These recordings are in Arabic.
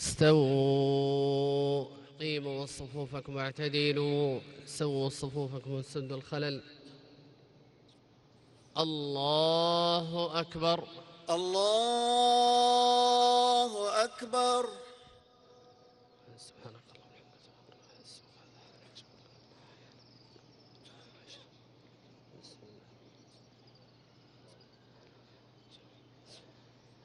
استووا قيموا صفوفكم واعتدلوا سووا صفوفكم وسدوا الخلل. الله أكبر. الله أكبر. سبحانك.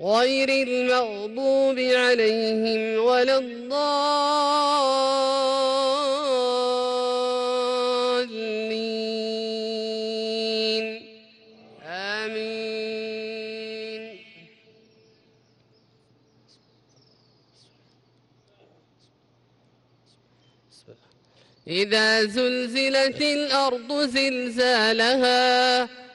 غير المغضوب عليهم ولا الضالين. آمين. إذا زلزلت الأرض زلزالها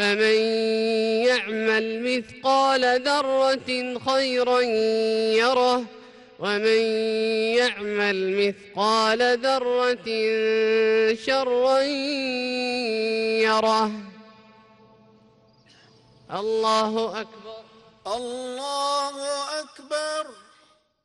فمن يعمل مثقال ذرة خيرا يره ومن يعمل مثقال ذرة شرا يره. الله أكبر. الله أكبر.